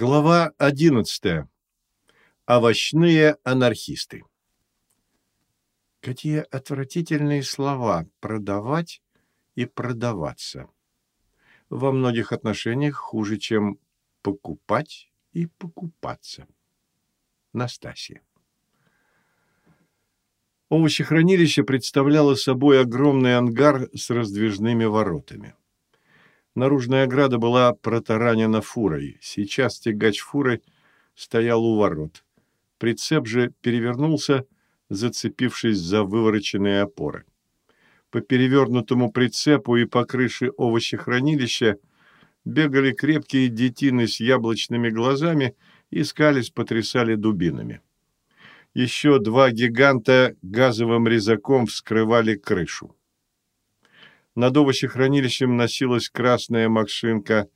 Глава 11. Овощные анархисты. Какие отвратительные слова «продавать» и «продаваться». Во многих отношениях хуже, чем «покупать» и «покупаться». Настасья. Овощехранилище представляло собой огромный ангар с раздвижными воротами. Наружная ограда была протаранена фурой. Сейчас тягач фуры стоял у ворот. Прицеп же перевернулся, зацепившись за вывороченные опоры. По перевернутому прицепу и по крыше овощехранилища бегали крепкие детины с яблочными глазами и скались, потрясали дубинами. Еще два гиганта газовым резаком вскрывали крышу. Над овощехранилищем носилась красная машинка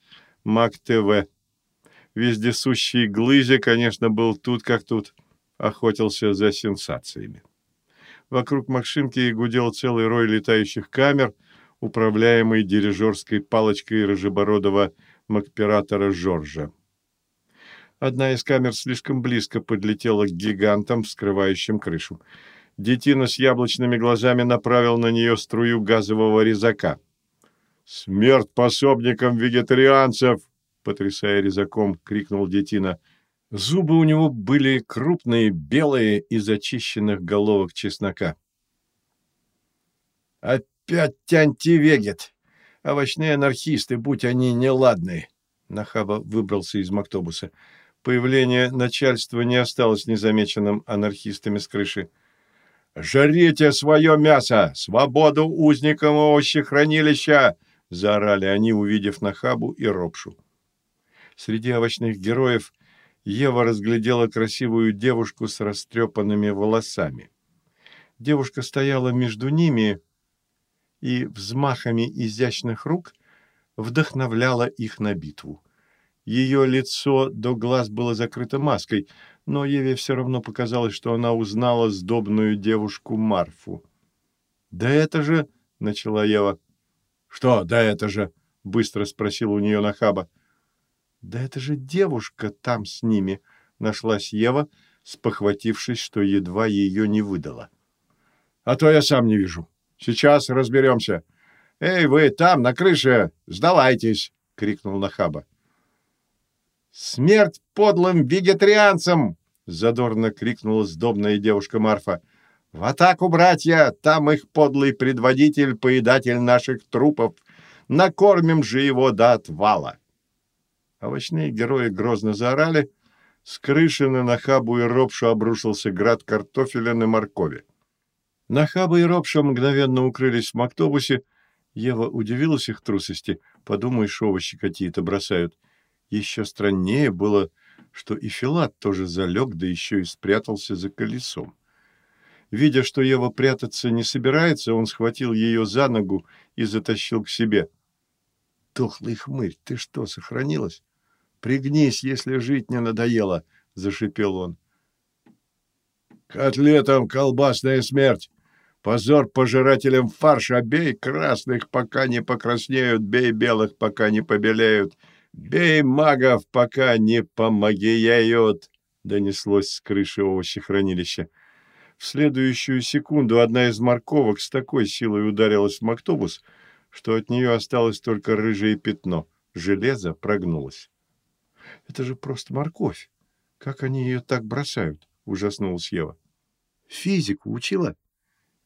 МАК-ТВ. Вездесущий Глызя, конечно, был тут как тут, охотился за сенсациями. Вокруг машинки гудел целый рой летающих камер, управляемый дирижерской палочкой рыжебородого макператора Жоржа. Одна из камер слишком близко подлетела к гигантам, вскрывающим крышу. Детина с яблочными глазами направил на нее струю газового резака. «Смерть пособникам вегетарианцев!» — потрясая резаком, крикнул Детина. Зубы у него были крупные, белые, из очищенных головок чеснока. «Опять антивегет! Овощные анархисты, будь они неладные!» Нахаба выбрался из мактобуса. Появление начальства не осталось незамеченным анархистами с крыши. «Жарите свое мясо! Свободу узникам овощехранилища!» — заорали они, увидев Нахабу и Ропшу. Среди овощных героев Ева разглядела красивую девушку с растрепанными волосами. Девушка стояла между ними и взмахами изящных рук вдохновляла их на битву. Ее лицо до глаз было закрыто маской — но Еве все равно показалось, что она узнала сдобную девушку Марфу. «Да это же...» — начала Ева. «Что «да это же?» — быстро спросил у нее Нахаба. «Да это же девушка там с ними», — нашлась Ева, спохватившись, что едва ее не выдала. «А то я сам не вижу. Сейчас разберемся. Эй, вы там, на крыше, сдавайтесь!» — крикнул Нахаба. «Смерть подлым вегетарианцам!» — задорно крикнула сдобная девушка Марфа. «В атаку, братья! Там их подлый предводитель, поедатель наших трупов. Накормим же его до отвала!» Овощные герои грозно заорали. С крыши на Нахабу и Ропшу обрушился град картофеля на моркови. Нахаба и Ропша мгновенно укрылись в мактобусе. Ева удивилась их трусости. Подумаешь, овощи какие-то бросают. — еще страннее было, что и Филат тоже залег, да еще и спрятался за колесом. Видя, что Ева прятаться не собирается, он схватил ее за ногу и затащил к себе. «Тухлый хмырь, ты что, сохранилась? Пригнись, если жить не надоело!» — зашипел он. «Котлетам колбасная смерть! Позор пожирателям фарша! Бей красных, пока не покраснеют, бей белых, пока не побелеют!» «Бей магов, пока не помогеют!» — донеслось с крыши овощехранилища. В следующую секунду одна из морковок с такой силой ударилась в мактобус, что от нее осталось только рыжее пятно. Железо прогнулось. «Это же просто морковь! Как они ее так бросают?» — ужаснулась Ева. «Физику учила?»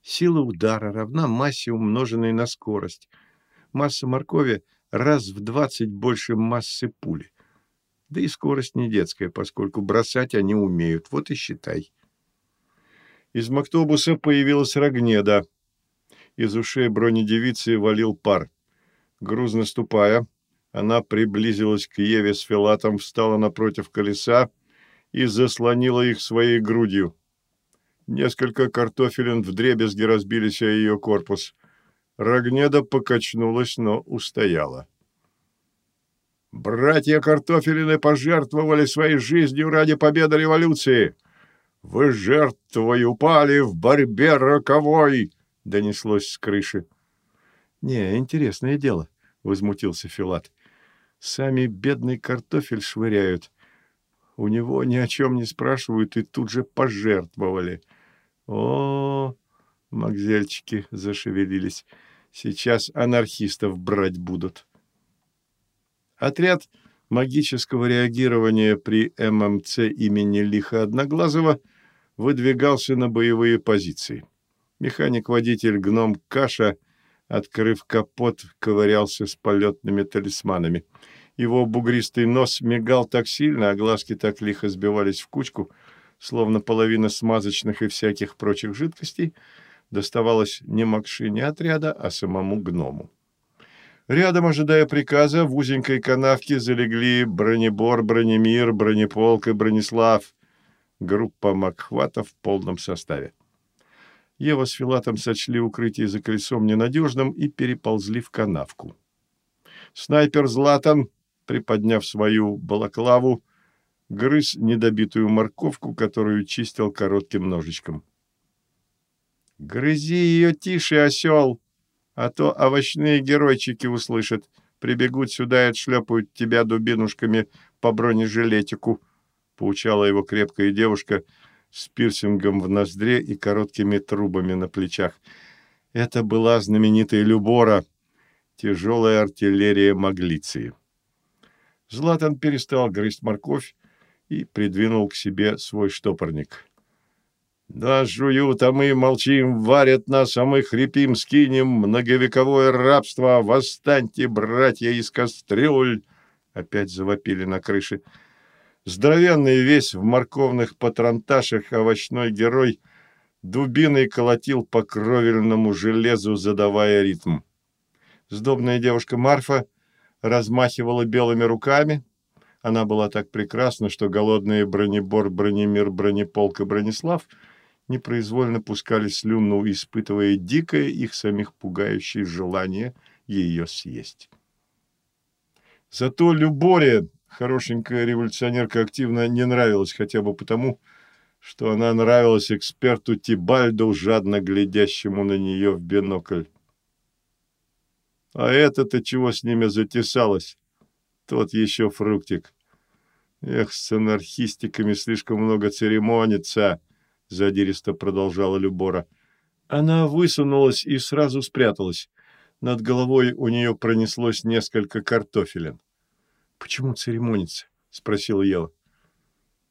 Сила удара равна массе, умноженной на скорость. Масса моркови — раз в двадцать больше массы пули. Да и скорость не детская, поскольку бросать они умеют. Вот и считай. Из мактобуса появилась Рогнеда. Из ушей бронедевицы валил пар. Грузно ступая, она приблизилась к Еве с Филатом, встала напротив колеса и заслонила их своей грудью. Несколько картофелин вдребезги разбились о ее корпус — Рогнеда покачнулась, но устояла. «Братья Картофелины пожертвовали своей жизнью ради победы революции! Вы жертвой упали в борьбе роковой!» — донеслось с крыши. «Не, интересное дело», — возмутился Филат. «Сами бедный картофель швыряют, У него ни о чем не спрашивают и тут же пожертвовали. О, Макзельчики зашевелились. Сейчас анархистов брать будут. Отряд магического реагирования при ММЦ имени Лиха Одноглазого выдвигался на боевые позиции. Механик-водитель гном Каша, открыв капот, ковырялся с полетными талисманами. Его бугристый нос мигал так сильно, а глазки так лихо сбивались в кучку, словно половина смазочных и всяких прочих жидкостей доставалась не макшине отряда, а самому гному. Рядом, ожидая приказа, в узенькой канавке залегли бронебор, бронемир, бронеполк и бронислав. Группа Макхвата в полном составе. Ева с Филатом сочли укрытие за колесом ненадежным и переползли в канавку. Снайпер Златан, приподняв свою балаклаву, грыз недобитую морковку, которую чистил коротким ножичком. «Грызи ее тише, осел!» а то овощные геройчики услышат, прибегут сюда и отшлепают тебя дубинушками по бронежилетику», — поучала его крепкая девушка с пирсингом в ноздре и короткими трубами на плечах. Это была знаменитая Любора, тяжелая артиллерия Маглиции. Златан перестал грызть морковь и придвинул к себе свой штопорник. Да, жуют, а мы молчим, варят нас, а мы хрипим, скинем многовековое рабство. Восстаньте, братья из кастрюль!» Опять завопили на крыше. Здоровенный весь в морковных патронташах овощной герой дубиной колотил по кровельному железу, задавая ритм. Сдобная девушка Марфа размахивала белыми руками. Она была так прекрасна, что голодные бронебор, бронемир, бронеполк и бронеслав — непроизвольно пускали слюну, испытывая дикое их самих пугающее желание ее съесть. Зато Люборе, хорошенькая революционерка, активно не нравилась хотя бы потому, что она нравилась эксперту Тибальду, жадно глядящему на нее в бинокль. А это-то чего с ними затесалось? Тот еще фруктик. Эх, с анархистиками слишком много церемонится. — задиристо продолжала Любора. Она высунулась и сразу спряталась. Над головой у нее пронеслось несколько картофелин. «Почему церемониться?» — спросила Ева.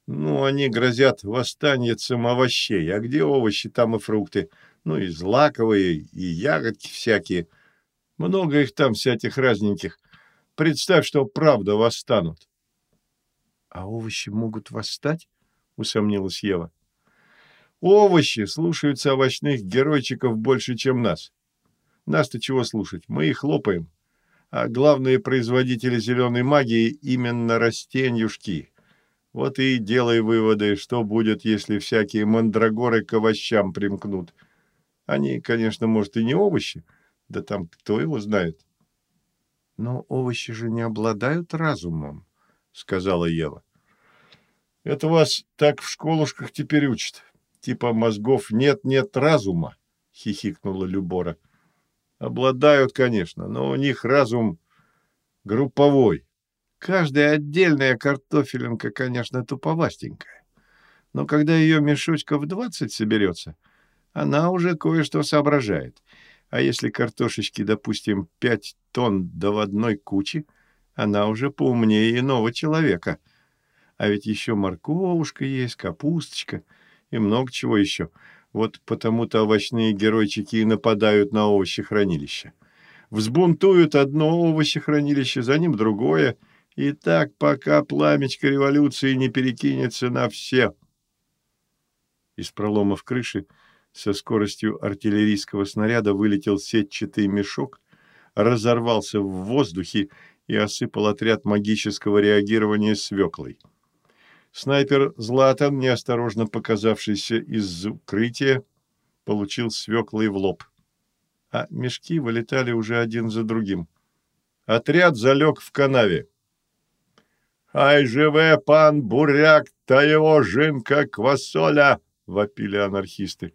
«Ну, они грозят восстаньицам овощей. А где овощи, там и фрукты. Ну, и злаковые, и ягодки всякие. Много их там, всяких разненьких. Представь, что правда восстанут». «А овощи могут восстать?» — усомнилась Ева. Овощи слушаются овощных геройчиков больше, чем нас. Нас-то чего слушать? Мы их хлопаем. А главные производители зеленой магии именно растеньюшки. Вот и делай выводы, что будет, если всякие мандрагоры к овощам примкнут. Они, конечно, может, и не овощи, да там кто его знает. — Но овощи же не обладают разумом, — сказала Ева. — Это вас так в школушках теперь учат типа мозгов нет-нет разума, — хихикнула Любора. Обладают, конечно, но у них разум групповой. Каждая отдельная картофелинка, конечно, туповастенькая. Но когда ее мешочков двадцать соберется, она уже кое-что соображает. А если картошечки, допустим, пять тонн до в одной куче, она уже поумнее иного человека. А ведь еще морковушка есть, капусточка — и много чего еще. Вот потому-то овощные геройчики и нападают на овощехранилище. Взбунтуют одно овощехранилище, за ним другое, и так, пока пламечко революции не перекинется на все. Из пролома в крыше со скоростью артиллерийского снаряда вылетел сетчатый мешок, разорвался в воздухе и осыпал отряд магического реагирования свеклой. Снайпер Златан, неосторожно показавшийся из укрытия, получил свеклой в лоб. А мешки вылетали уже один за другим. Отряд залег в канаве. «Ай, живе пан Буряк, та его жинка квасоля!» — вопили анархисты.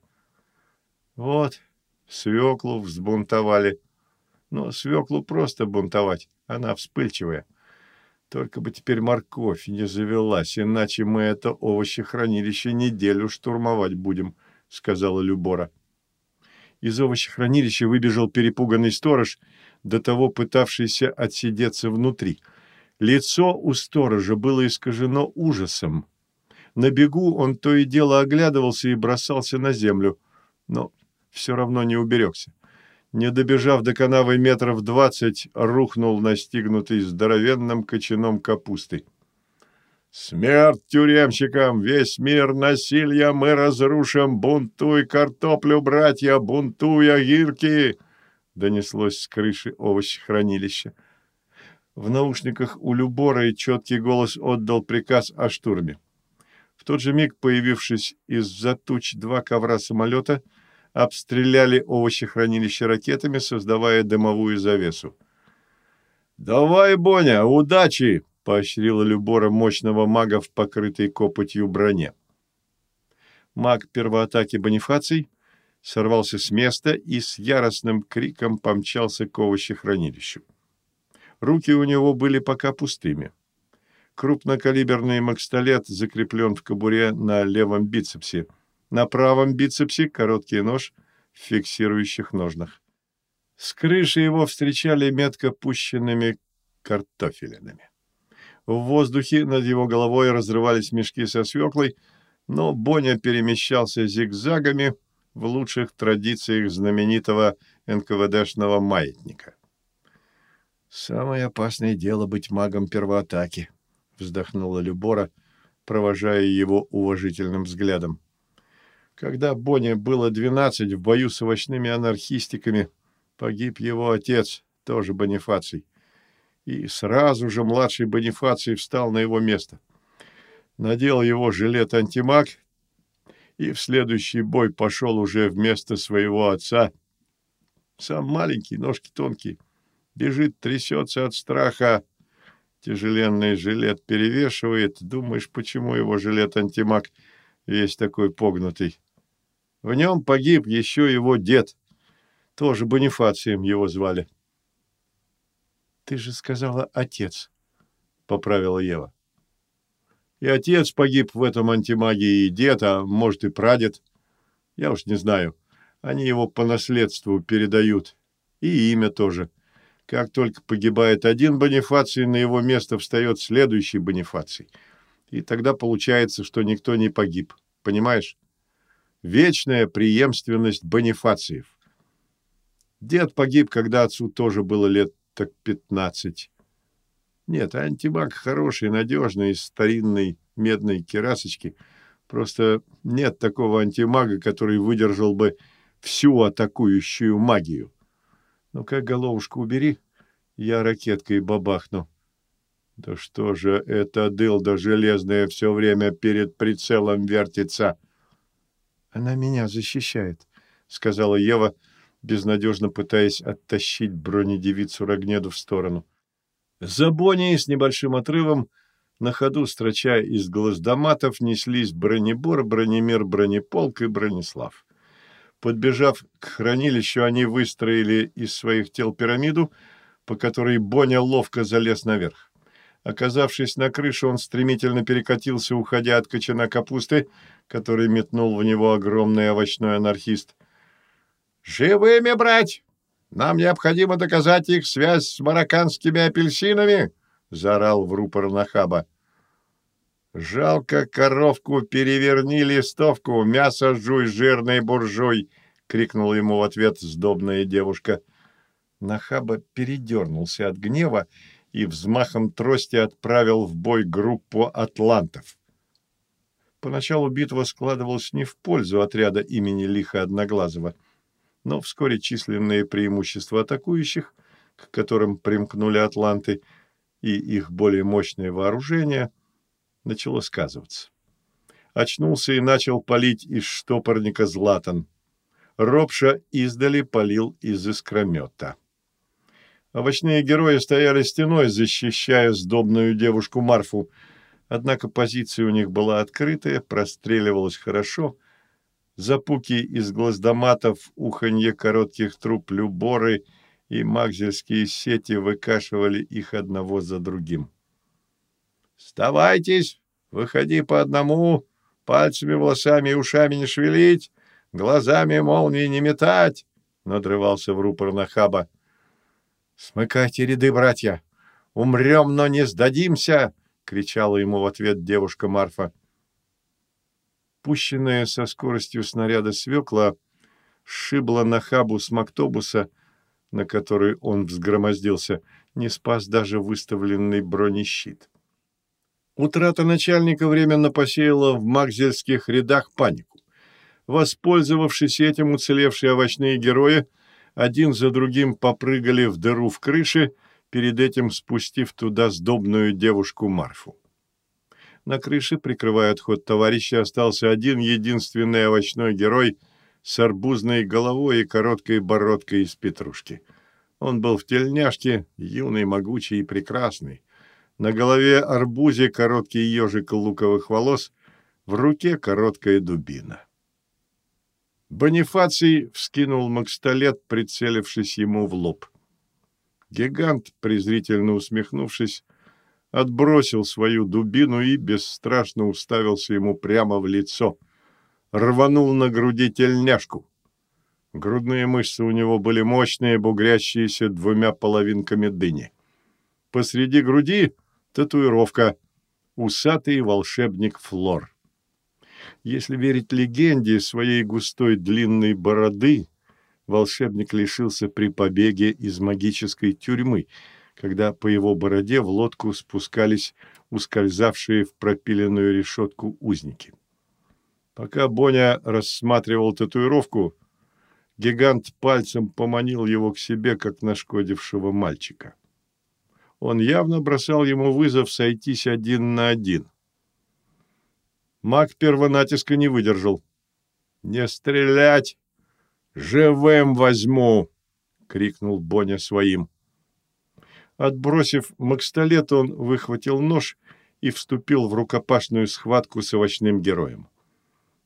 Вот, свеклу взбунтовали. Но свеклу просто бунтовать, она вспыльчивая. Только бы теперь морковь не завелась, иначе мы это овощехранилище неделю штурмовать будем, — сказала Любора. Из овощехранилища выбежал перепуганный сторож, до того пытавшийся отсидеться внутри. Лицо у сторожа было искажено ужасом. На бегу он то и дело оглядывался и бросался на землю, но все равно не уберегся. Не добежав до канавы метров двадцать, рухнул настигнутый здоровенным кочаном капусты. «Смерть тюремщикам! Весь мир насилия мы разрушим! Бунтуй картоплю, братья! Бунтуй огирки!» Донеслось с крыши овощехранилища. В наушниках у Любора четкий голос отдал приказ о штурме. В тот же миг, появившись из-за туч два ковра самолета, обстреляли овощехранилище ракетами, создавая дымовую завесу. «Давай, Боня, удачи!» — поощрила Любора мощного мага в покрытой копотью броне. Маг первоатаки Бонифаций сорвался с места и с яростным криком помчался к овощехранилищу. Руки у него были пока пустыми. Крупнокалиберный макстолет закреплен в кобуре на левом бицепсе. На правом бицепсе короткий нож в фиксирующих ножнах. С крыши его встречали метко пущенными картофелинами. В воздухе над его головой разрывались мешки со свеклой, но Боня перемещался зигзагами в лучших традициях знаменитого НКВДшного маятника. «Самое опасное дело быть магом первоатаки», вздохнула Любора, провожая его уважительным взглядом. Когда Боне было двенадцать, в бою с овощными анархистиками погиб его отец, тоже Бонифаций. И сразу же младший Бонифаций встал на его место. Надел его жилет антимаг и в следующий бой пошел уже вместо своего отца. Сам маленький, ножки тонкие, бежит, трясется от страха, Тяжеленный жилет перевешивает. Думаешь, почему его жилет-антимаг весь такой погнутый? В нем погиб еще его дед. Тоже Бонифацием его звали. «Ты же сказала отец», — поправила Ева. «И отец погиб в этом антимаге, и дед, а может и прадед. Я уж не знаю. Они его по наследству передают. И имя тоже. Как только погибает один Бонифаций, на его место встает следующий Бонифаций. И тогда получается, что никто не погиб. Понимаешь? Вечная преемственность Бонифациев. Дед погиб, когда отцу тоже было лет так пятнадцать. Нет, антимаг хороший, надежный, из старинной медной керасочки. Просто нет такого антимага, который выдержал бы всю атакующую магию. Ну-ка, головушку убери, я ракеткой бабахну. Да что же это дылда железная все время перед прицелом вертится? Она меня защищает, сказала Ева, безнадежно пытаясь оттащить бронедевицу Рогнеду в сторону. За Боней с небольшим отрывом на ходу, строча из глаздоматов, неслись бронебор, бронемир, бронеполк и бронеслав. Подбежав к хранилищу, они выстроили из своих тел пирамиду, по которой Боня ловко залез наверх. Оказавшись на крыше, он стремительно перекатился, уходя от кочана капусты, который метнул в него огромный овощной анархист. «Живыми брать! Нам необходимо доказать их связь с марокканскими апельсинами!» — заорал в рупор Нахаба. «Жалко коровку, переверни листовку, мясо жуй, жирный буржуй!» — крикнула ему в ответ сдобная девушка. Нахаба передернулся от гнева и взмахом трости отправил в бой группу атлантов. Поначалу битва складывалась не в пользу отряда имени Лиха Одноглазого, но вскоре численные преимущества атакующих, к которым примкнули атланты, и их более мощное вооружение – начало сказываться. Очнулся и начал палить из штопорника Златан. Ропша издали палил из искромета. Овощные герои стояли стеной, защищая сдобную девушку Марфу, однако позиция у них была открытая, простреливалась хорошо. Запуки из глаздоматов, уханье коротких труб люборы и магзельские сети выкашивали их одного за другим. «Вставайтесь, выходи по одному, пальцами, волосами и ушами не шевелить, глазами молнии не метать», — надрывался в рупор Нахаба. «Смыкайте ряды, братья! Умрем, но не сдадимся!» — кричала ему в ответ девушка Марфа. Пущенная со скоростью снаряда свекла сшибла Нахабу с мактобуса, на который он взгромоздился, не спас даже выставленный бронещит. Утрата начальника временно посеяла в макзельских рядах панику. Воспользовавшись этим, уцелевшие овощные герои – один за другим попрыгали в дыру в крыше, перед этим спустив туда сдобную девушку Марфу. На крыше, прикрывая отход товарища, остался один единственный овощной герой с арбузной головой и короткой бородкой из петрушки. Он был в тельняшке, юный, могучий и прекрасный. На голове арбузе короткий ежик луковых волос, в руке короткая дубина. Бонифаций вскинул макстолет, прицелившись ему в лоб. Гигант, презрительно усмехнувшись, отбросил свою дубину и бесстрашно уставился ему прямо в лицо. Рванул на груди тельняшку. Грудные мышцы у него были мощные, бугрящиеся двумя половинками дыни. Посреди груди татуировка «Усатый волшебник Флор». Если верить легенде своей густой длинной бороды, волшебник лишился при побеге из магической тюрьмы, когда по его бороде в лодку спускались ускользавшие в пропиленную решетку узники. Пока Боня рассматривал татуировку, гигант пальцем поманил его к себе, как нашкодившего мальчика. Он явно бросал ему вызов сойтись один на один — Маг первонатиска не выдержал. «Не стрелять! Живым возьму!» — крикнул Боня своим. Отбросив макстолет, он выхватил нож и вступил в рукопашную схватку с овощным героем.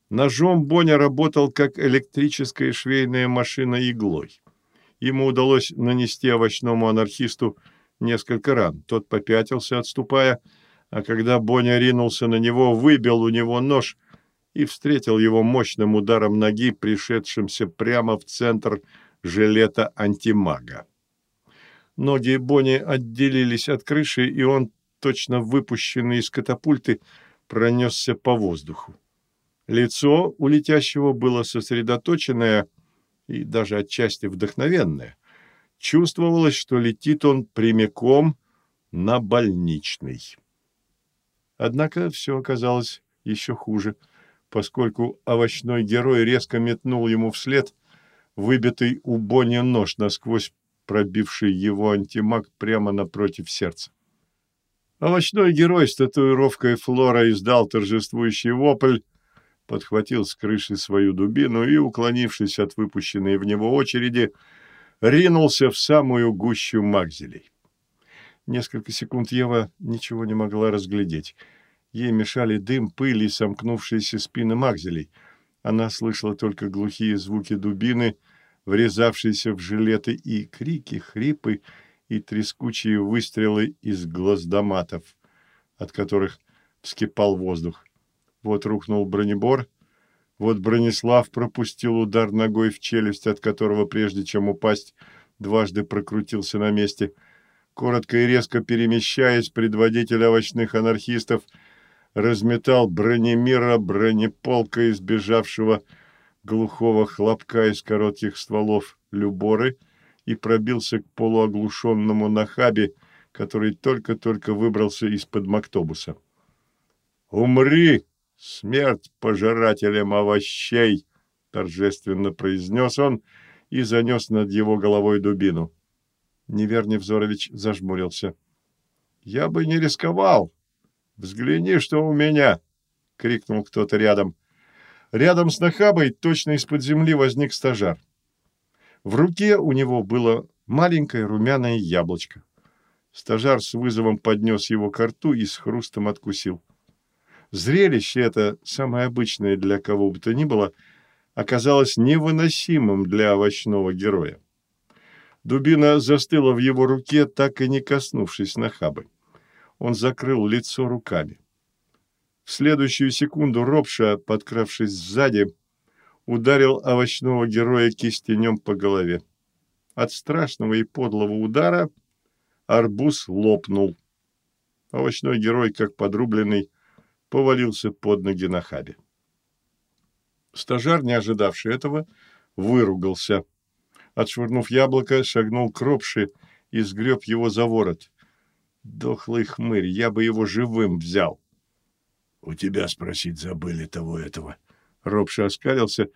Ножом Боня работал, как электрическая швейная машина иглой. Ему удалось нанести овощному анархисту несколько ран. Тот попятился, отступая, — а когда Боня ринулся на него, выбил у него нож и встретил его мощным ударом ноги, пришедшимся прямо в центр жилета антимага. Ноги Бони отделились от крыши, и он, точно выпущенный из катапульты, пронесся по воздуху. Лицо у летящего было сосредоточенное и даже отчасти вдохновенное. Чувствовалось, что летит он прямиком на больничный. Однако все оказалось еще хуже, поскольку овощной герой резко метнул ему вслед выбитый у Бони нож, насквозь пробивший его антимаг прямо напротив сердца. Овощной герой с татуировкой Флора издал торжествующий вопль, подхватил с крыши свою дубину и, уклонившись от выпущенной в него очереди, ринулся в самую гущу магзелей. Несколько секунд Ева ничего не могла разглядеть. Ей мешали дым, пыль и сомкнувшиеся спины магзелей. Она слышала только глухие звуки дубины, врезавшиеся в жилеты, и крики, хрипы и трескучие выстрелы из глаздоматов, от которых вскипал воздух. Вот рухнул бронебор, вот Бронислав пропустил удар ногой в челюсть, от которого, прежде чем упасть, дважды прокрутился на месте — Коротко и резко перемещаясь, предводитель овощных анархистов разметал бронемира бронеполка, избежавшего глухого хлопка из коротких стволов люборы, и пробился к полуоглушенному нахабе, который только-только выбрался из-под мактобуса. «Умри, смерть пожирателям овощей!» — торжественно произнес он и занес над его головой дубину. Неверный Взорович зажмурился. «Я бы не рисковал. Взгляни, что у меня!» — крикнул кто-то рядом. Рядом с Нахабой точно из-под земли возник стажар. В руке у него было маленькое румяное яблочко. Стажар с вызовом поднес его к рту и с хрустом откусил. Зрелище это, самое обычное для кого бы то ни было, оказалось невыносимым для овощного героя. Дубина застыла в его руке, так и не коснувшись нахабы. Он закрыл лицо руками. В следующую секунду Ропша, подкравшись сзади, ударил овощного героя кистенем по голове. От страшного и подлого удара арбуз лопнул. Овощной герой, как подрубленный, повалился под ноги на хабе. Стажар, не ожидавший этого, выругался. Отшвырнув яблоко, шагнул к Ропше и сгреб его за ворот. Дохлый хмырь, я бы его живым взял. — У тебя спросить забыли того этого. Ропша оскалился,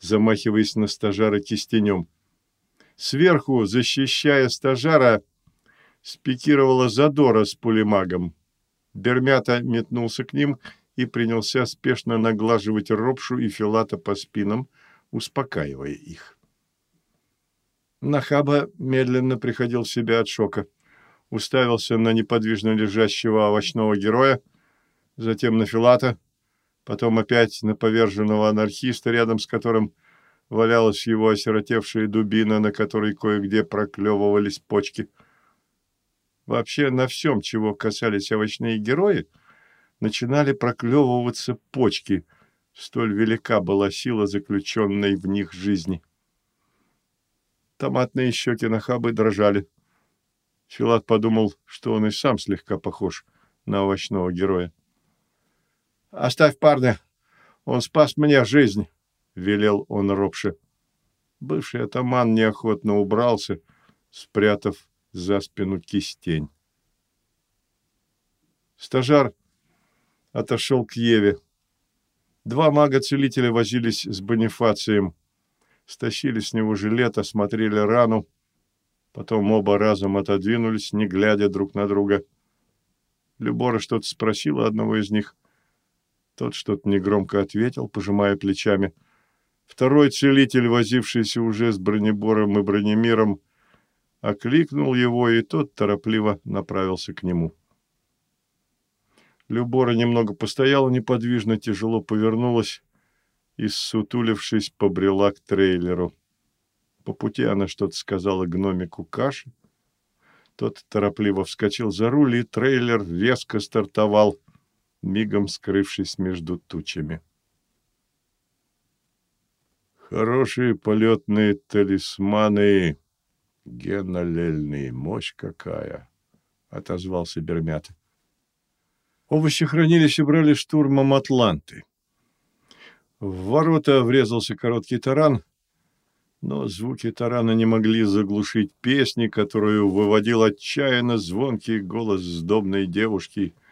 замахиваясь на стажара кистенем. Сверху, защищая стажара, спикировала Задора с пулемагом. Бермята метнулся к ним и принялся спешно наглаживать Ропшу и Филата по спинам, успокаивая их. Нахаба медленно приходил в себя от шока. Уставился на неподвижно лежащего овощного героя, затем на Филата, потом опять на поверженного анархиста, рядом с которым валялась его осиротевшая дубина, на которой кое-где проклевывались почки. Вообще на всем, чего касались овощные герои, начинали проклевываться почки. Столь велика была сила, заключенной в них жизни. Томатные щеки Нахабы дрожали. Филат подумал, что он и сам слегка похож на овощного героя. «Оставь парня, он спас мне жизнь», — велел он робше. Бывший атаман неохотно убрался, спрятав за спину кистень. Стажар отошел к Еве. Два мага-целителя возились с Бонифацием. Стащили с него жилет, осмотрели рану. Потом оба разом отодвинулись, не глядя друг на друга. Любора что-то спросила одного из них. Тот что-то негромко ответил, пожимая плечами. Второй целитель, возившийся уже с бронебором и бронемиром, окликнул его, и тот торопливо направился к нему. Любора немного постояла неподвижно, тяжело повернулась и, сутулившись, побрела к трейлеру. По пути она что-то сказала гномику Каши. Тот торопливо вскочил за руль, и трейлер резко стартовал — мигом скрывшись между тучами. Хорошие полетные талисманы, генолельные, мощь какая, — отозвался Бермята. Овощехранилище брали штурмом Атланты. В ворота врезался короткий таран, но звуки тарана не могли заглушить песни, которую выводил отчаянно звонкий голос сдобной девушки —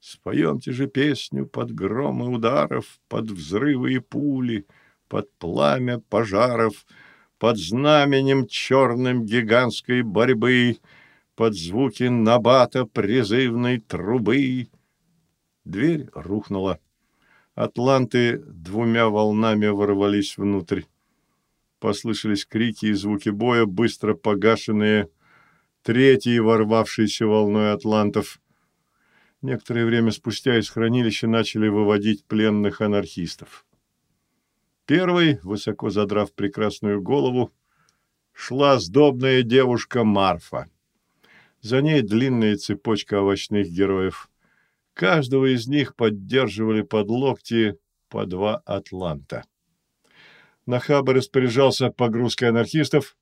Споемте же песню под громы ударов, под взрывы и пули, под пламя пожаров, под знаменем черным гигантской борьбы, под звуки набата призывной трубы. Дверь рухнула. Атланты двумя волнами ворвались внутрь. Послышались крики и звуки боя, быстро погашенные третьей ворвавшейся волной атлантов. Некоторое время спустя из хранилища начали выводить пленных анархистов. Первой, высоко задрав прекрасную голову, шла сдобная девушка Марфа. За ней длинная цепочка овощных героев. Каждого из них поддерживали под локти по два атланта. Нахаба распоряжался погрузкой анархистов.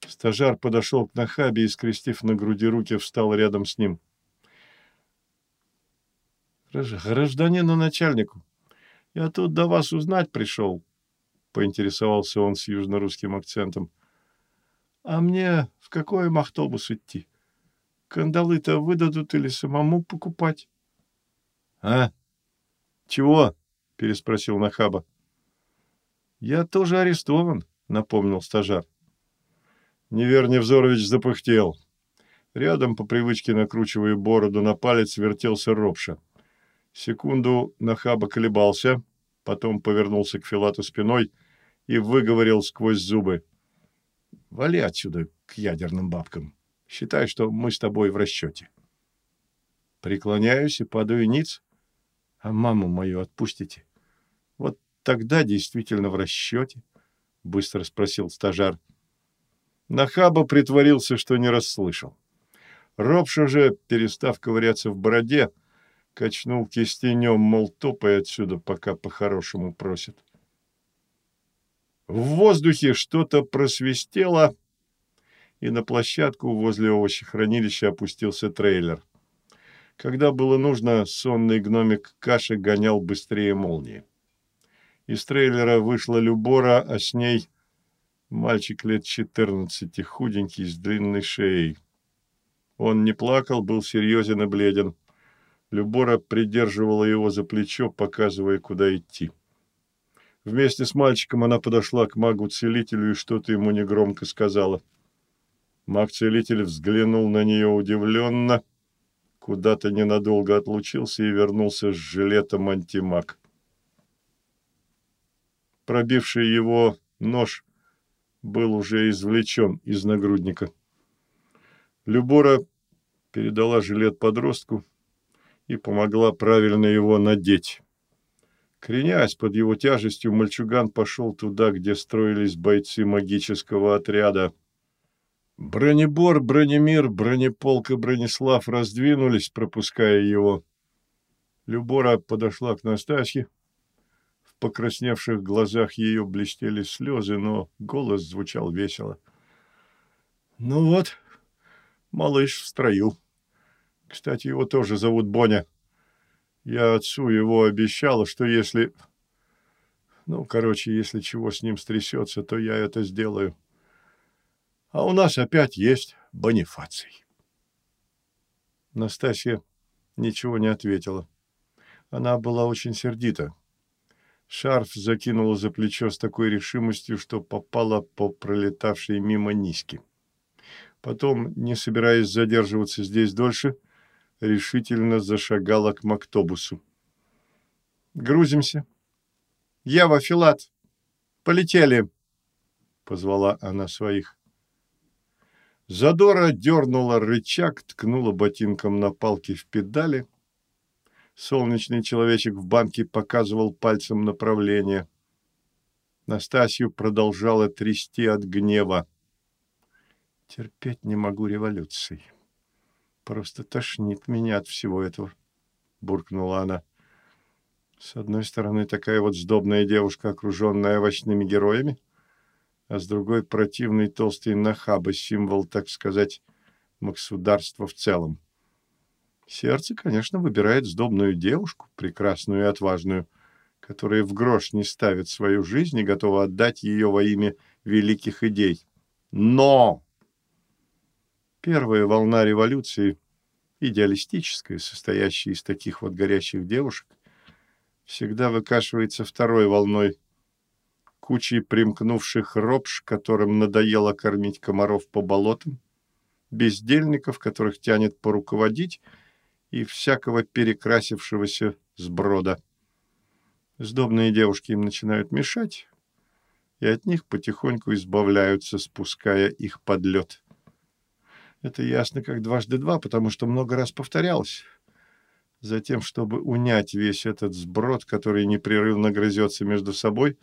Стажар подошел к Нахабе и, скрестив на груди руки, встал рядом с ним. — гражданину начальнику, я тут до вас узнать пришел, — поинтересовался он с южно-русским акцентом. — А мне в какой автобус идти? Кандалы-то выдадут или самому покупать? — А? Чего? — переспросил Нахаба. — Я тоже арестован, — напомнил стажар. Невер Невзорович запыхтел. Рядом, по привычке накручивая бороду на палец, вертелся Ропша. — Секунду Нахаба колебался, потом повернулся к Филату спиной и выговорил сквозь зубы. «Вали отсюда к ядерным бабкам. Считай, что мы с тобой в расчете». Преклоняюсь и падаю ниц. А маму мою отпустите? Тогда действительно в расчете, — быстро спросил стажар. Нахаба притворился, что не расслышал. Робша же, перестав ковыряться в бороде, качнул кистенем, мол, топай отсюда, пока по-хорошему просит. В воздухе что-то просвистело, и на площадку возле овощехранилища опустился трейлер. Когда было нужно, сонный гномик Каши гонял быстрее молнии. Из трейлера вышла Любора, а с ней мальчик лет четырнадцати, худенький, с длинной шеей. Он не плакал, был серьезен и бледен. Любора придерживала его за плечо, показывая, куда идти. Вместе с мальчиком она подошла к магу-целителю и что-то ему негромко сказала. Маг-целитель взглянул на нее удивленно, куда-то ненадолго отлучился и вернулся с жилетом антимаг. Пробивший его нож был уже извлечен из нагрудника. Любора передала жилет подростку и помогла правильно его надеть. Кренясь под его тяжестью, мальчуган пошел туда, где строились бойцы магического отряда. Бронебор, Бронемир, Бронеполк и Бронислав раздвинулись, пропуская его. Любора подошла к Настасье. Покрасневших глазах ее блестели слезы, но голос звучал весело. «Ну вот, малыш в строю. Кстати, его тоже зовут Боня. Я отцу его обещала, что если... Ну, короче, если чего с ним стрясется, то я это сделаю. А у нас опять есть Бонифаций. Настасья ничего не ответила. Она была очень сердита. Шарф закинула за плечо с такой решимостью, что попала по пролетавшей мимо низки. Потом, не собираясь задерживаться здесь дольше, — решительно зашагала к мактобусу. «Грузимся. Ева, Филат, полетели!» — позвала она своих. Задора дернула рычаг, ткнула ботинком на палке в педали. Солнечный человечек в банке показывал пальцем направление. Настасью продолжала трясти от гнева. «Терпеть не могу революции. Просто тошнит меня от всего этого, буркнула она. С одной стороны, такая вот сдобная девушка, окруженная овощными героями, а с другой противный толстый нахаба, символ, так сказать, государства в целом. Сердце, конечно, выбирает сдобную девушку, прекрасную и отважную, которая в грош не ставит свою жизнь и готова отдать ее во имя великих идей. Но Первая волна революции, идеалистическая, состоящая из таких вот горящих девушек, всегда выкашивается второй волной, кучей примкнувших робш, которым надоело кормить комаров по болотам, бездельников, которых тянет поруководить, и всякого перекрасившегося сброда. Сдобные девушки им начинают мешать, и от них потихоньку избавляются, спуская их под лед. Это ясно как дважды два, потому что много раз повторялось. Затем, чтобы унять весь этот сброд, который непрерывно грызется между собой,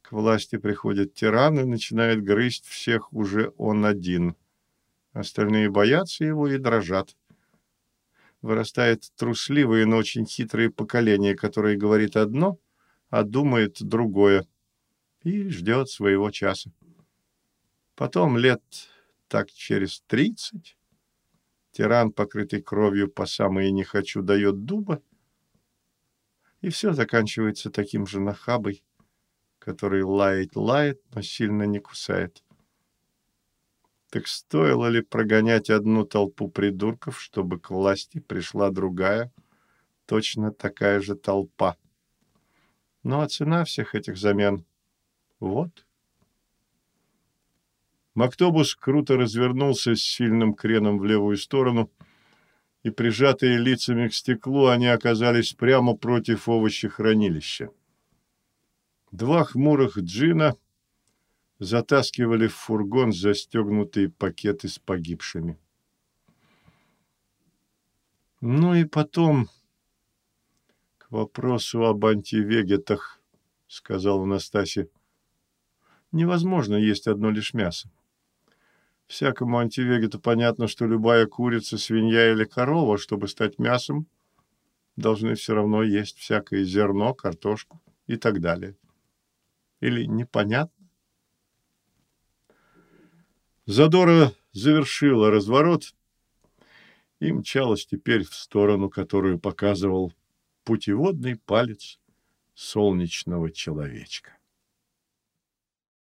к власти приходит тиран и начинает грызть всех уже он один. Остальные боятся его и дрожат. Вырастает трусливое, но очень хитрое поколение, которое говорит одно, а думает другое, и ждет своего часа. Потом лет так через тридцать. Тиран, покрытый кровью по самое не хочу, дает дуба. И все заканчивается таким же нахабой, который лает-лает, но сильно не кусает. Так стоило ли прогонять одну толпу придурков, чтобы к власти пришла другая, точно такая же толпа? Ну а цена всех этих замен — вот — Мактобус круто развернулся с сильным креном в левую сторону, и, прижатые лицами к стеклу, они оказались прямо против овощехранилища. Два хмурых джина затаскивали в фургон застегнутые пакеты с погибшими. Ну и потом к вопросу об антивегетах, сказал Анастасия. Невозможно есть одно лишь мясо. Всякому антивегету понятно, что любая курица, свинья или корова, чтобы стать мясом, должны все равно есть всякое зерно, картошку и так далее. Или непонятно? Задора завершила разворот и мчалась теперь в сторону, которую показывал путеводный палец солнечного человечка.